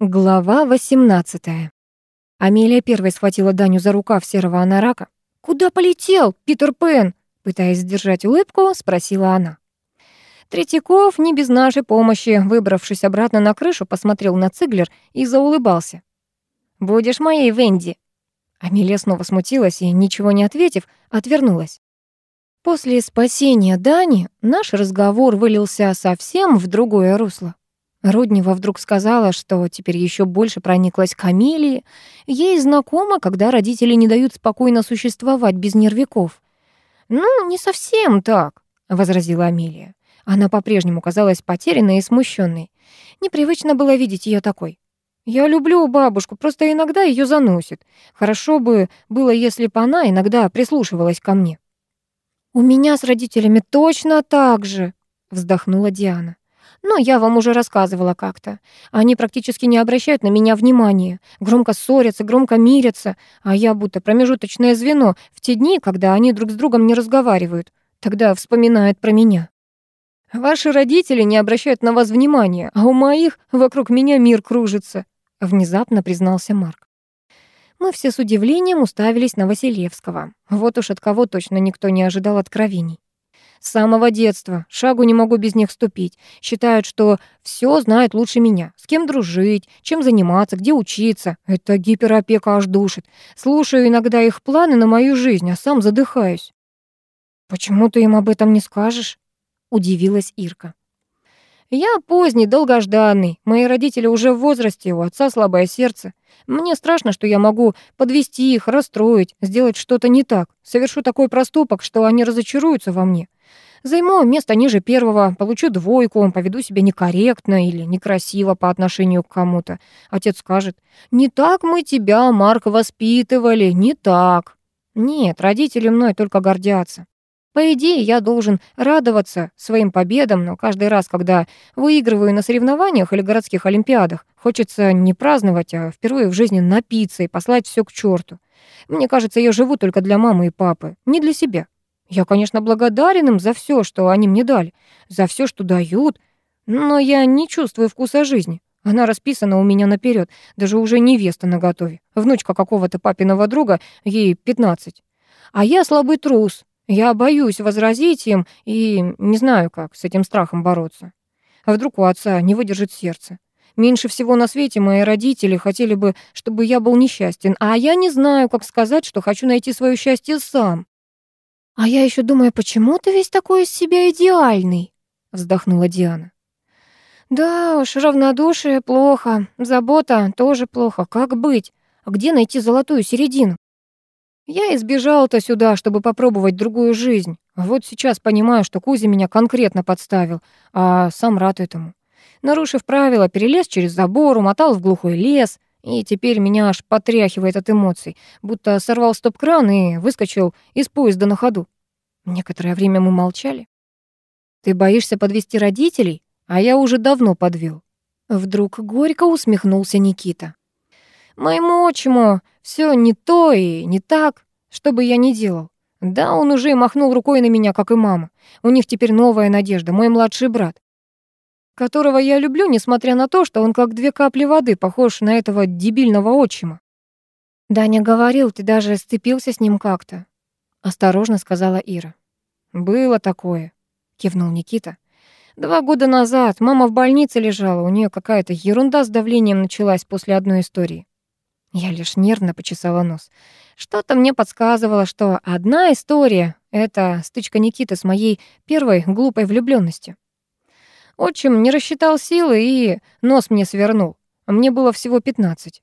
Глава 18. Амелия первой схватила Даню за рукав серого анарака. «Куда полетел, Питер Пен?» Пытаясь сдержать улыбку, спросила она. Третьяков, не без нашей помощи, выбравшись обратно на крышу, посмотрел на Циглер и заулыбался. «Будешь моей Венди?» Амелия снова смутилась и, ничего не ответив, отвернулась. После спасения Дани наш разговор вылился совсем в другое русло. Руднева вдруг сказала, что теперь еще больше прониклась к Амелии. Ей знакомо, когда родители не дают спокойно существовать без нервиков. «Ну, не совсем так», — возразила Амелия. Она по-прежнему казалась потерянной и смущенной. Непривычно было видеть ее такой. «Я люблю бабушку, просто иногда ее заносит. Хорошо бы было, если бы она иногда прислушивалась ко мне». «У меня с родителями точно так же», — вздохнула Диана. Но я вам уже рассказывала как-то. Они практически не обращают на меня внимания. Громко ссорятся, громко мирятся, а я будто промежуточное звено в те дни, когда они друг с другом не разговаривают. Тогда вспоминают про меня. Ваши родители не обращают на вас внимания, а у моих вокруг меня мир кружится, внезапно признался Марк. Мы все с удивлением уставились на Василевского. Вот уж от кого точно никто не ожидал откровений. С самого детства. Шагу не могу без них ступить. Считают, что все знают лучше меня. С кем дружить, чем заниматься, где учиться. Это гиперопека аж душит. Слушаю иногда их планы на мою жизнь, а сам задыхаюсь. «Почему ты им об этом не скажешь?» — удивилась Ирка. «Я поздний, долгожданный. Мои родители уже в возрасте, у отца слабое сердце. Мне страшно, что я могу подвести их, расстроить, сделать что-то не так. Совершу такой проступок, что они разочаруются во мне. Займу место ниже первого, получу двойку, поведу себя некорректно или некрасиво по отношению к кому-то. Отец скажет, «Не так мы тебя, Марк, воспитывали, не так». Нет, родители мной только гордятся. По идее, я должен радоваться своим победам, но каждый раз, когда выигрываю на соревнованиях или городских олимпиадах, хочется не праздновать, а впервые в жизни напиться и послать все к черту. Мне кажется, я живу только для мамы и папы, не для себя. Я, конечно, благодарен им за все, что они мне дали, за все, что дают, но я не чувствую вкуса жизни. Она расписана у меня наперед, даже уже невеста наготове. Внучка какого-то папиного друга, ей 15. А я слабый трус. Я боюсь возразить им и не знаю, как с этим страхом бороться. А вдруг у отца не выдержит сердце? Меньше всего на свете мои родители хотели бы, чтобы я был несчастен, а я не знаю, как сказать, что хочу найти свое счастье сам. «А я еще думаю, почему ты весь такой из себя идеальный?» — вздохнула Диана. «Да уж, равнодушие плохо, забота тоже плохо. Как быть? Где найти золотую середину?» Я избежал-то сюда, чтобы попробовать другую жизнь. Вот сейчас понимаю, что Кузя меня конкретно подставил, а сам рад этому. Нарушив правила, перелез через забор, умотал в глухой лес, и теперь меня аж потряхивает от эмоций, будто сорвал стоп-кран и выскочил из поезда на ходу. Некоторое время мы молчали. «Ты боишься подвести родителей? А я уже давно подвел. Вдруг горько усмехнулся Никита. «Моему отчиму все не то и не так, что бы я ни делал. Да, он уже махнул рукой на меня, как и мама. У них теперь новая надежда, мой младший брат которого я люблю, несмотря на то, что он как две капли воды похож на этого дебильного отчима. «Даня говорил, ты даже сцепился с ним как-то», — осторожно сказала Ира. «Было такое», — кивнул Никита. «Два года назад мама в больнице лежала, у нее какая-то ерунда с давлением началась после одной истории». Я лишь нервно почесала нос. Что-то мне подсказывало, что одна история — это стычка Никиты с моей первой глупой влюбленностью. Отчим не рассчитал силы и нос мне свернул. Мне было всего пятнадцать.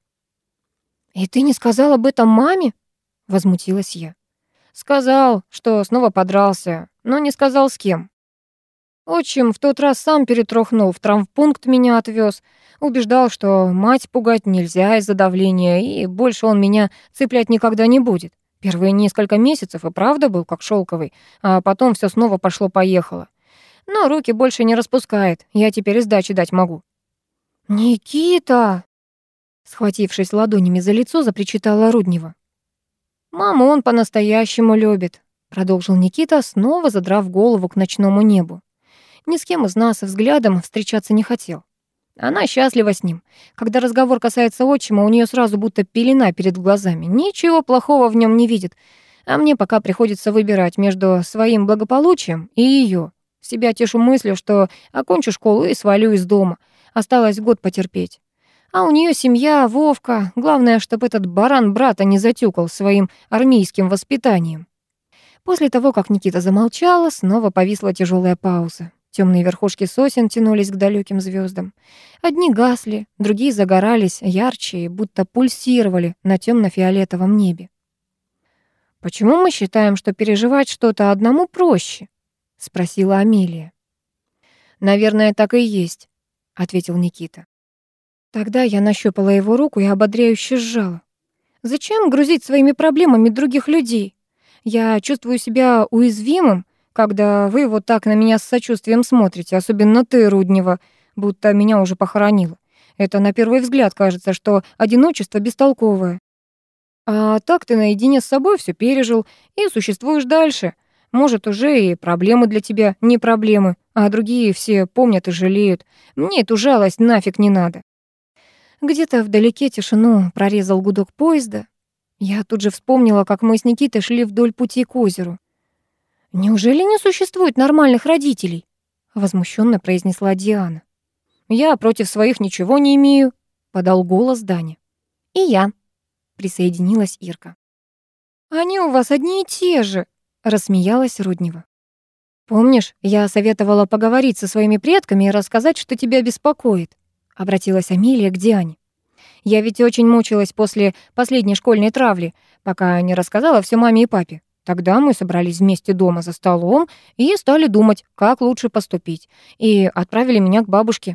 «И ты не сказал об этом маме?» — возмутилась я. «Сказал, что снова подрался, но не сказал с кем. Отчим в тот раз сам перетрухнул, в травмпункт меня отвез, убеждал, что мать пугать нельзя из-за давления, и больше он меня цеплять никогда не будет. Первые несколько месяцев и правда был как шелковый, а потом все снова пошло-поехало но руки больше не распускает. Я теперь и сдачи дать могу». «Никита!» Схватившись ладонями за лицо, запричитала Руднева. «Маму он по-настоящему любит», — продолжил Никита, снова задрав голову к ночному небу. Ни с кем из нас взглядом встречаться не хотел. Она счастлива с ним. Когда разговор касается отчима, у нее сразу будто пелена перед глазами. Ничего плохого в нем не видит. А мне пока приходится выбирать между своим благополучием и ее. Себя тешу мыслью, что окончу школу и свалю из дома. Осталось год потерпеть. А у нее семья, Вовка. Главное, чтобы этот баран брата не затюкал своим армейским воспитанием. После того, как Никита замолчала, снова повисла тяжелая пауза. Темные верхушки сосен тянулись к далеким звездам. Одни гасли, другие загорались ярче и будто пульсировали на темно фиолетовом небе. «Почему мы считаем, что переживать что-то одному проще?» — спросила Амелия. «Наверное, так и есть», — ответил Никита. Тогда я нащупала его руку и ободряюще сжала. «Зачем грузить своими проблемами других людей? Я чувствую себя уязвимым, когда вы вот так на меня с сочувствием смотрите, особенно ты, Руднева, будто меня уже похоронила. Это на первый взгляд кажется, что одиночество бестолковое. А так ты наедине с собой все пережил и существуешь дальше. Может, уже и проблемы для тебя не проблемы, а другие все помнят и жалеют. Мне эту жалость нафиг не надо. Где-то вдалеке тишину прорезал гудок поезда. Я тут же вспомнила, как мы с Никитой шли вдоль пути к озеру. «Неужели не существует нормальных родителей?» — возмущенно произнесла Диана. «Я против своих ничего не имею», — подал голос Даня. «И я», — присоединилась Ирка. «Они у вас одни и те же», — рассмеялась Руднева. «Помнишь, я советовала поговорить со своими предками и рассказать, что тебя беспокоит?» — обратилась Амелия к Диане. Я ведь очень мучилась после последней школьной травли, пока не рассказала все маме и папе. Тогда мы собрались вместе дома за столом и стали думать, как лучше поступить, и отправили меня к бабушке.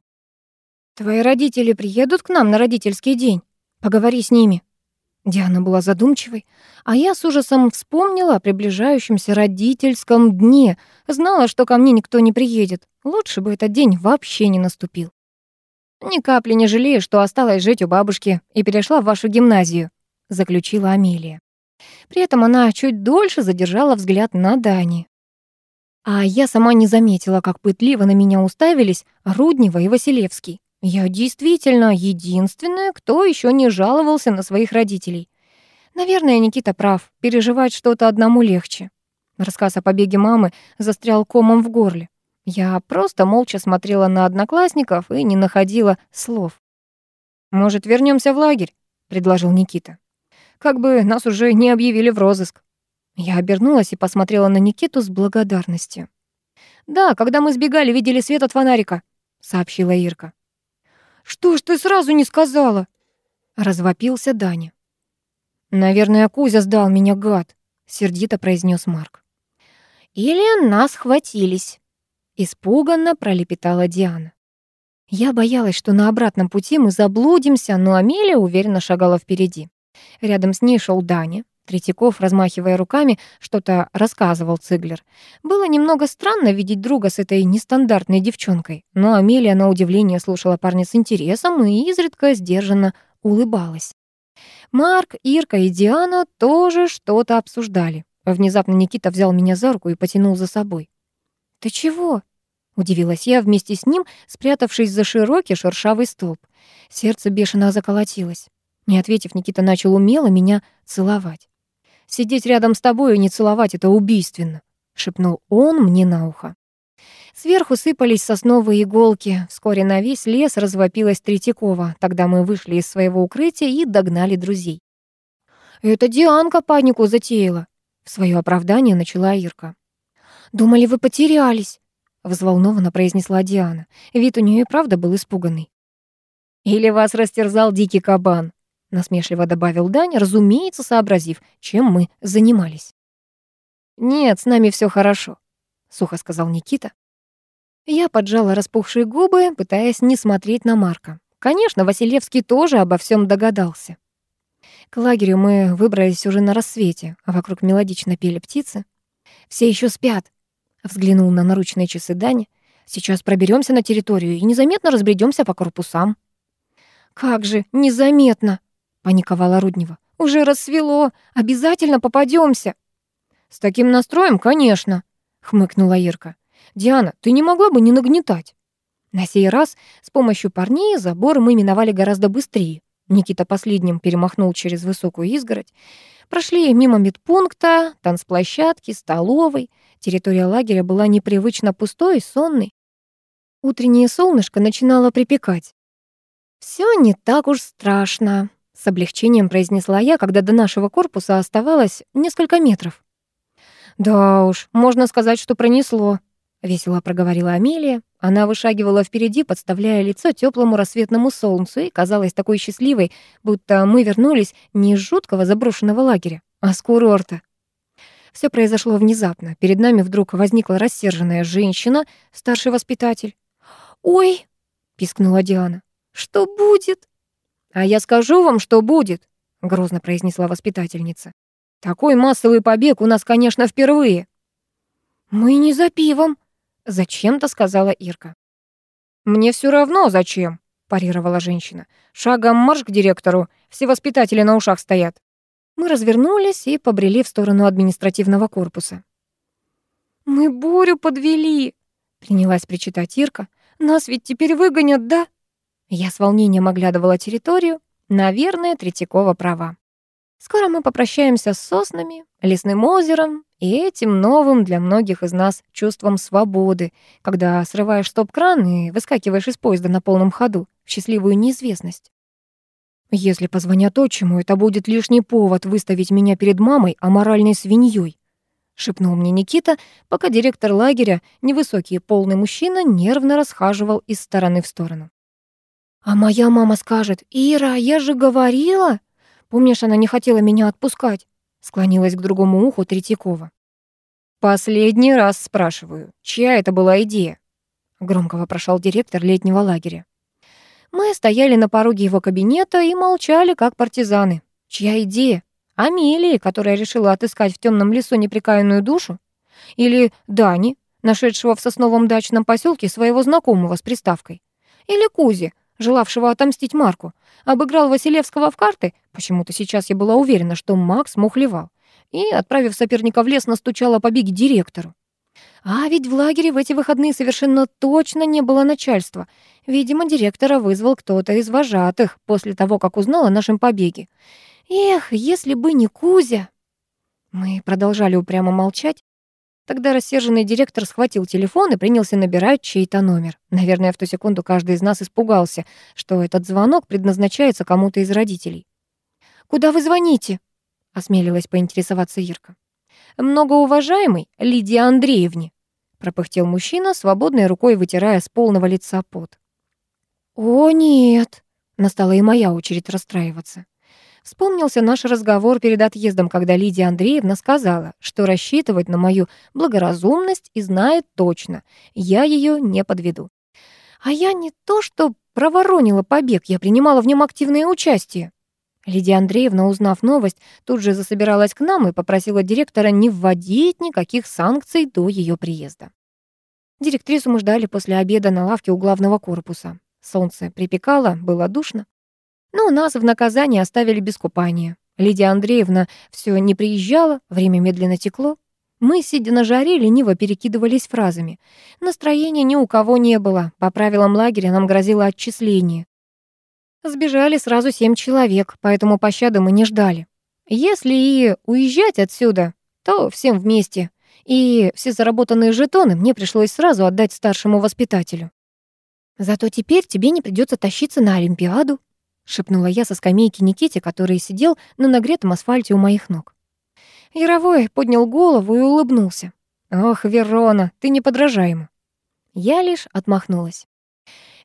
«Твои родители приедут к нам на родительский день? Поговори с ними». Диана была задумчивой, а я с ужасом вспомнила о приближающемся родительском дне, знала, что ко мне никто не приедет. Лучше бы этот день вообще не наступил. «Ни капли не жалею, что осталась жить у бабушки и перешла в вашу гимназию», заключила Амелия. При этом она чуть дольше задержала взгляд на Дани. А я сама не заметила, как пытливо на меня уставились Руднева и Василевский. Я действительно единственная, кто еще не жаловался на своих родителей. Наверное, Никита прав, переживать что-то одному легче. Рассказ о побеге мамы застрял комом в горле. Я просто молча смотрела на одноклассников и не находила слов. «Может, вернемся в лагерь?» — предложил Никита. «Как бы нас уже не объявили в розыск». Я обернулась и посмотрела на Никиту с благодарностью. «Да, когда мы сбегали, видели свет от фонарика», — сообщила Ирка. «Что ж ты сразу не сказала?» — развопился Даня. «Наверное, Кузя сдал меня, гад», — сердито произнес Марк. «Или нас хватились», Испуганно пролепетала Диана. Я боялась, что на обратном пути мы заблудимся, но Амелия уверенно шагала впереди. Рядом с ней шел Даня. Третьяков, размахивая руками, что-то рассказывал Циглер. Было немного странно видеть друга с этой нестандартной девчонкой, но Амелия на удивление слушала парня с интересом и изредка сдержанно улыбалась. Марк, Ирка и Диана тоже что-то обсуждали. Внезапно Никита взял меня за руку и потянул за собой. «Ты чего?» Удивилась я вместе с ним, спрятавшись за широкий шершавый столб. Сердце бешено заколотилось. Не ответив, Никита начал умело меня целовать. «Сидеть рядом с тобой и не целовать — это убийственно», — шепнул он мне на ухо. Сверху сыпались сосновые иголки. Вскоре на весь лес развопилась Третьякова. Тогда мы вышли из своего укрытия и догнали друзей. «Это Дианка панику затеяла», — в свое оправдание начала Ирка. «Думали, вы потерялись», взволнованно произнесла Диана. Вид у нее и правда был испуганный. Или вас растерзал дикий кабан, насмешливо добавил Дань, разумеется, сообразив, чем мы занимались. Нет, с нами все хорошо, сухо сказал Никита. Я поджала распухшие губы, пытаясь не смотреть на Марка. Конечно, Василевский тоже обо всем догадался. К лагерю мы выбрались уже на рассвете, а вокруг мелодично пели птицы. Все еще спят, Взглянул на наручные часы Дани. Сейчас проберемся на территорию и незаметно разбредемся по корпусам. Как же незаметно, паниковала Руднева. Уже рассвело, обязательно попадемся. С таким настроем, конечно, хмыкнула Ирка. Диана, ты не могла бы не нагнетать? На сей раз с помощью парней забор мы миновали гораздо быстрее. Никита последним перемахнул через высокую изгородь. Прошли мимо медпункта, танцплощадки, столовой. Территория лагеря была непривычно пустой и сонной. Утреннее солнышко начинало припекать. Все не так уж страшно», — с облегчением произнесла я, когда до нашего корпуса оставалось несколько метров. «Да уж, можно сказать, что пронесло», — весело проговорила Амелия. Она вышагивала впереди, подставляя лицо теплому рассветному солнцу и казалась такой счастливой, будто мы вернулись не из жуткого заброшенного лагеря, а с курорта. Все произошло внезапно. Перед нами вдруг возникла рассерженная женщина, старший воспитатель. «Ой!» — пискнула Диана. «Что будет?» «А я скажу вам, что будет», — грозно произнесла воспитательница. «Такой массовый побег у нас, конечно, впервые». «Мы не за пивом», Зачем-то сказала Ирка. «Мне все равно, зачем», — парировала женщина. «Шагом марш к директору, все воспитатели на ушах стоят». Мы развернулись и побрели в сторону административного корпуса. «Мы Борю подвели», — принялась причитать Ирка. «Нас ведь теперь выгонят, да?» Я с волнением оглядывала территорию. Наверное, Третьякова права. Скоро мы попрощаемся с соснами, лесным озером и этим новым для многих из нас чувством свободы, когда срываешь стоп-кран и выскакиваешь из поезда на полном ходу в счастливую неизвестность. Если позвонят отчиму, это будет лишний повод выставить меня перед мамой аморальной свиньей, шепнул мне Никита, пока директор лагеря, невысокий и полный мужчина, нервно расхаживал из стороны в сторону. А моя мама скажет: "Ира, я же говорила!" Помнишь, она не хотела меня отпускать?» Склонилась к другому уху Третьякова. «Последний раз спрашиваю, чья это была идея?» Громко вопрошал директор летнего лагеря. Мы стояли на пороге его кабинета и молчали, как партизаны. Чья идея? Амелии, которая решила отыскать в темном лесу неприкаянную душу? Или Дани, нашедшего в сосновом дачном поселке своего знакомого с приставкой? Или Кузи, желавшего отомстить Марку, обыграл Василевского в карты, почему-то сейчас я была уверена, что Макс мухлевал, и, отправив соперника в лес, настучала побеги директору. А ведь в лагере в эти выходные совершенно точно не было начальства. Видимо, директора вызвал кто-то из вожатых после того, как узнал о нашем побеге. Эх, если бы не Кузя! Мы продолжали упрямо молчать, Тогда рассерженный директор схватил телефон и принялся набирать чей-то номер. Наверное, в ту секунду каждый из нас испугался, что этот звонок предназначается кому-то из родителей. «Куда вы звоните?» — осмелилась поинтересоваться Ирка. «Многоуважаемый Лидии Андреевне», — пропыхтел мужчина, свободной рукой вытирая с полного лица пот. «О, нет!» — настала и моя очередь расстраиваться. Вспомнился наш разговор перед отъездом, когда Лидия Андреевна сказала, что рассчитывать на мою благоразумность и знает точно, я ее не подведу. А я не то что проворонила побег, я принимала в нем активное участие. Лидия Андреевна, узнав новость, тут же засобиралась к нам и попросила директора не вводить никаких санкций до ее приезда. Директрису мы ждали после обеда на лавке у главного корпуса. Солнце припекало, было душно. Но нас в наказание оставили без купания. Лидия Андреевна все не приезжала, время медленно текло. Мы, сидя на жаре, лениво перекидывались фразами. Настроения ни у кого не было. По правилам лагеря нам грозило отчисление. Сбежали сразу семь человек, поэтому пощады мы не ждали. Если и уезжать отсюда, то всем вместе. И все заработанные жетоны мне пришлось сразу отдать старшему воспитателю. Зато теперь тебе не придется тащиться на Олимпиаду, шепнула я со скамейки Никите, который сидел на нагретом асфальте у моих ног. Яровой поднял голову и улыбнулся. «Ох, Верона, ты неподражаема». Я лишь отмахнулась.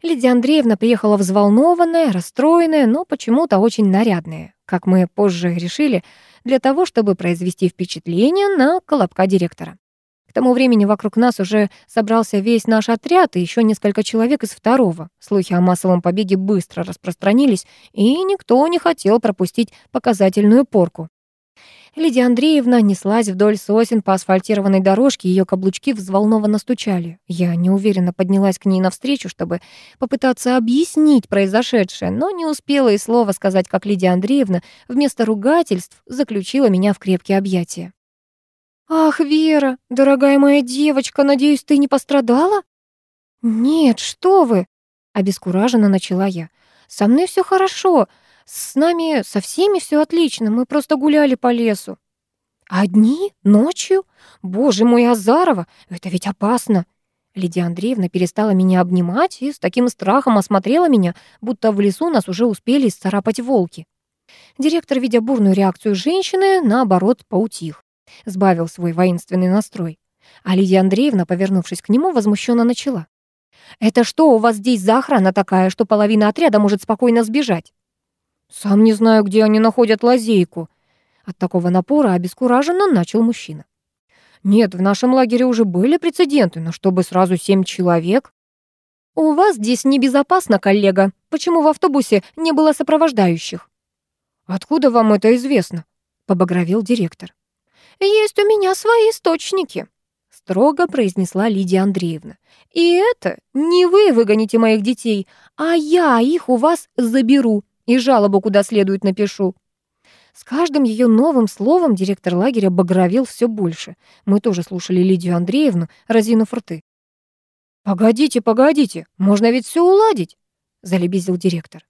Лидия Андреевна приехала взволнованная, расстроенная, но почему-то очень нарядная, как мы позже решили, для того, чтобы произвести впечатление на колобка директора тому времени вокруг нас уже собрался весь наш отряд и еще несколько человек из второго. Слухи о массовом побеге быстро распространились, и никто не хотел пропустить показательную порку. Лидия Андреевна неслась вдоль сосен по асфальтированной дорожке, ее каблучки взволнованно стучали. Я неуверенно поднялась к ней навстречу, чтобы попытаться объяснить произошедшее, но не успела и слова сказать, как Лидия Андреевна вместо ругательств заключила меня в крепкие объятия. «Ах, Вера, дорогая моя девочка, надеюсь, ты не пострадала?» «Нет, что вы!» — обескураженно начала я. «Со мной все хорошо. С нами со всеми все отлично. Мы просто гуляли по лесу». «Одни? Ночью? Боже мой, Азарова, это ведь опасно!» Лидия Андреевна перестала меня обнимать и с таким страхом осмотрела меня, будто в лесу нас уже успели исцарапать волки. Директор, видя бурную реакцию женщины, наоборот, поутих, сбавил свой воинственный настрой. А Лидия Андреевна, повернувшись к нему, возмущенно начала. «Это что у вас здесь за охрана такая, что половина отряда может спокойно сбежать?» «Сам не знаю, где они находят лазейку». От такого напора обескураженно начал мужчина. «Нет, в нашем лагере уже были прецеденты, но чтобы сразу семь человек...» «У вас здесь небезопасно, коллега. Почему в автобусе не было сопровождающих?» «Откуда вам это известно?» — побагровел директор. «Есть у меня свои источники», — строго произнесла Лидия Андреевна. «И это не вы выгоните моих детей, а я их у вас заберу и жалобу куда следует напишу». С каждым ее новым словом директор лагеря багровел все больше. Мы тоже слушали Лидию Андреевну, разинув рты. «Погодите, погодите, можно ведь все уладить», — залебезил директор.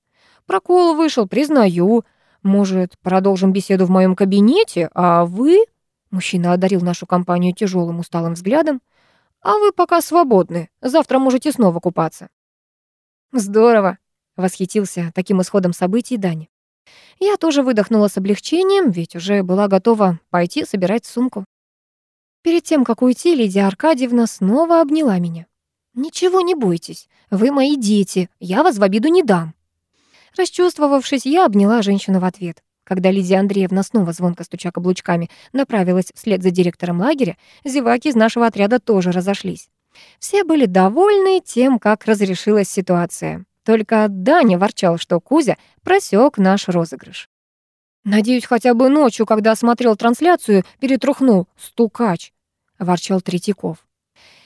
«Прокол вышел, признаю. Может, продолжим беседу в моем кабинете, а вы...» Мужчина одарил нашу компанию тяжелым усталым взглядом. «А вы пока свободны. Завтра можете снова купаться». «Здорово», — восхитился таким исходом событий Дани. Я тоже выдохнула с облегчением, ведь уже была готова пойти собирать сумку. Перед тем, как уйти, Лидия Аркадьевна снова обняла меня. «Ничего не бойтесь, вы мои дети, я вас в обиду не дам». Расчувствовавшись, я обняла женщину в ответ. Когда Лидия Андреевна снова звонко стуча каблучками направилась вслед за директором лагеря, зеваки из нашего отряда тоже разошлись. Все были довольны тем, как разрешилась ситуация. Только Даня ворчал, что Кузя просек наш розыгрыш. «Надеюсь, хотя бы ночью, когда смотрел трансляцию, перетрухнул стукач», — ворчал Третьяков.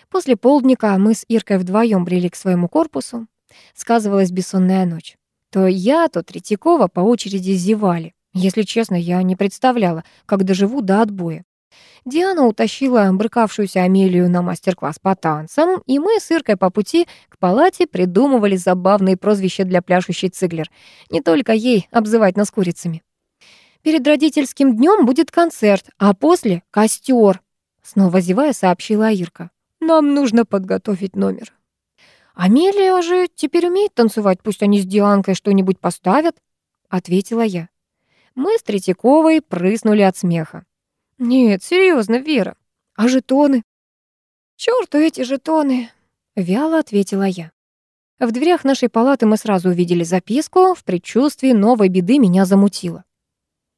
После полдника мы с Иркой вдвоем брели к своему корпусу. Сказывалась бессонная ночь. То я, то Третьякова по очереди зевали. Если честно, я не представляла, как доживу до отбоя. Диана утащила брыкавшуюся Амелию на мастер-класс по танцам, и мы с Иркой по пути к палате придумывали забавные прозвища для пляшущей Циглер. Не только ей обзывать нас курицами. «Перед родительским днем будет концерт, а после — костер», — снова зевая сообщила Ирка. «Нам нужно подготовить номер». «Амелия же теперь умеет танцевать, пусть они с Дианкой что-нибудь поставят», — ответила я. Мы с Третьяковой прыснули от смеха. «Нет, серьезно, Вера. А жетоны?» «Чёрту эти жетоны!» — вяло ответила я. В дверях нашей палаты мы сразу увидели записку. В предчувствии новой беды меня замутило.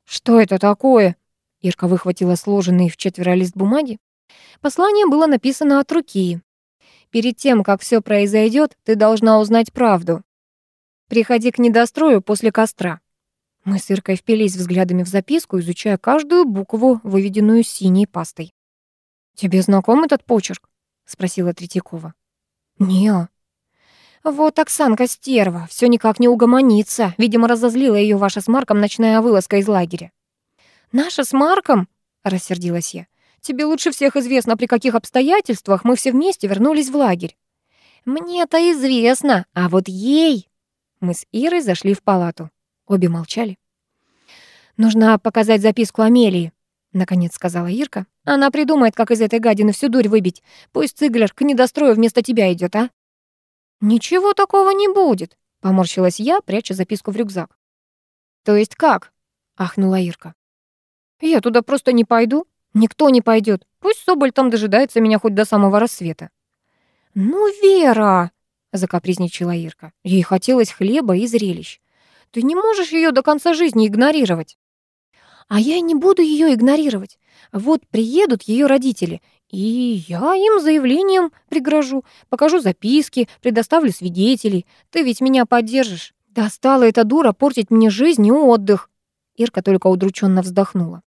«Что это такое?» Ирка выхватила сложенный в четверо лист бумаги. Послание было написано от руки. «Перед тем, как все произойдет, ты должна узнать правду. Приходи к недострою после костра. Мы с Иркой впились взглядами в записку, изучая каждую букву, выведенную синей пастой. «Тебе знаком этот почерк?» — спросила Третьякова. «Не». «Вот Оксанка стерва, все никак не угомонится. Видимо, разозлила ее ваша с Марком ночная вылазка из лагеря». «Наша с Марком?» — рассердилась я. «Тебе лучше всех известно, при каких обстоятельствах мы все вместе вернулись в лагерь». «Мне-то известно, а вот ей...» Мы с Ирой зашли в палату. Обе молчали. «Нужно показать записку Амелии», — наконец сказала Ирка. «Она придумает, как из этой гадины всю дурь выбить. Пусть Циглер к недострою вместо тебя идет, а?» «Ничего такого не будет», — поморщилась я, пряча записку в рюкзак. «То есть как?» — ахнула Ирка. «Я туда просто не пойду. Никто не пойдет. Пусть Соболь там дожидается меня хоть до самого рассвета». «Ну, Вера!» — закапризничала Ирка. Ей хотелось хлеба и зрелищ. Ты не можешь ее до конца жизни игнорировать. А я не буду ее игнорировать. Вот приедут ее родители, и я им заявлением пригрожу, покажу записки, предоставлю свидетелей. Ты ведь меня поддержишь. Достала эта дура портить мне жизнь и отдых. Ирка только удрученно вздохнула.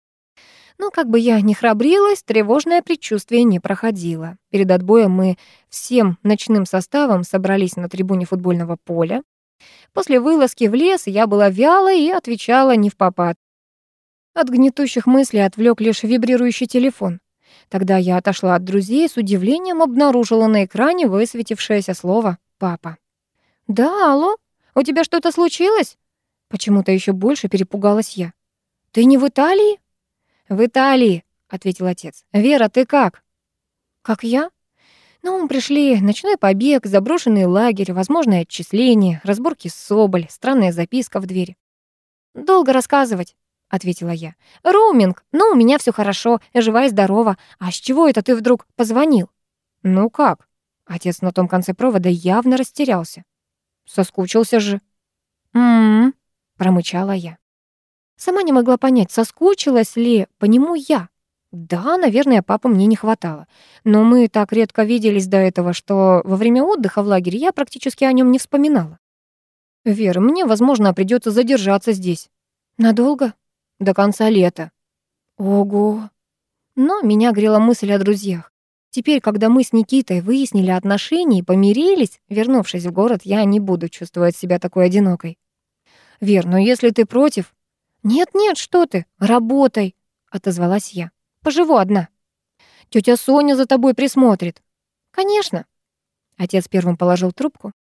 Но как бы я ни храбрилась, тревожное предчувствие не проходило. Перед отбоем мы всем ночным составом собрались на трибуне футбольного поля. После вылазки в лес я была вяла и отвечала не в попад. От гнетущих мыслей отвлек лишь вибрирующий телефон. Тогда я отошла от друзей и с удивлением обнаружила на экране высветившееся слово «папа». «Да, алло, у тебя что-то случилось?» Почему-то еще больше перепугалась я. «Ты не в Италии?» «В Италии», — ответил отец. «Вера, ты как?» «Как я?» «Ну, пришли ночной побег, заброшенный лагерь, возможное отчисление, разборки Соболь, странная записка в двери». «Долго рассказывать», — ответила я. «Роуминг, ну, у меня все хорошо, жива и здорова. А с чего это ты вдруг позвонил?» «Ну как?» Отец на том конце провода явно растерялся. «Соскучился же». «М-м-м», промычала я. Сама не могла понять, соскучилась ли по нему я. Да, наверное, папы мне не хватало. Но мы так редко виделись до этого, что во время отдыха в лагере я практически о нем не вспоминала. «Вера, мне, возможно, придется задержаться здесь». «Надолго?» «До конца лета». «Ого!» Но меня грела мысль о друзьях. Теперь, когда мы с Никитой выяснили отношения и помирились, вернувшись в город, я не буду чувствовать себя такой одинокой. «Вер, но если ты против...» «Нет-нет, что ты, работай», — отозвалась я. «Поживу одна». Тетя Соня за тобой присмотрит». «Конечно». Отец первым положил трубку.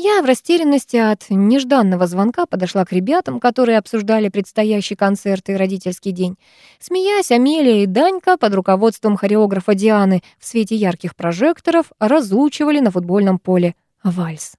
Я в растерянности от нежданного звонка подошла к ребятам, которые обсуждали предстоящий концерт и родительский день. Смеясь, Амелия и Данька под руководством хореографа Дианы в свете ярких прожекторов разучивали на футбольном поле вальс.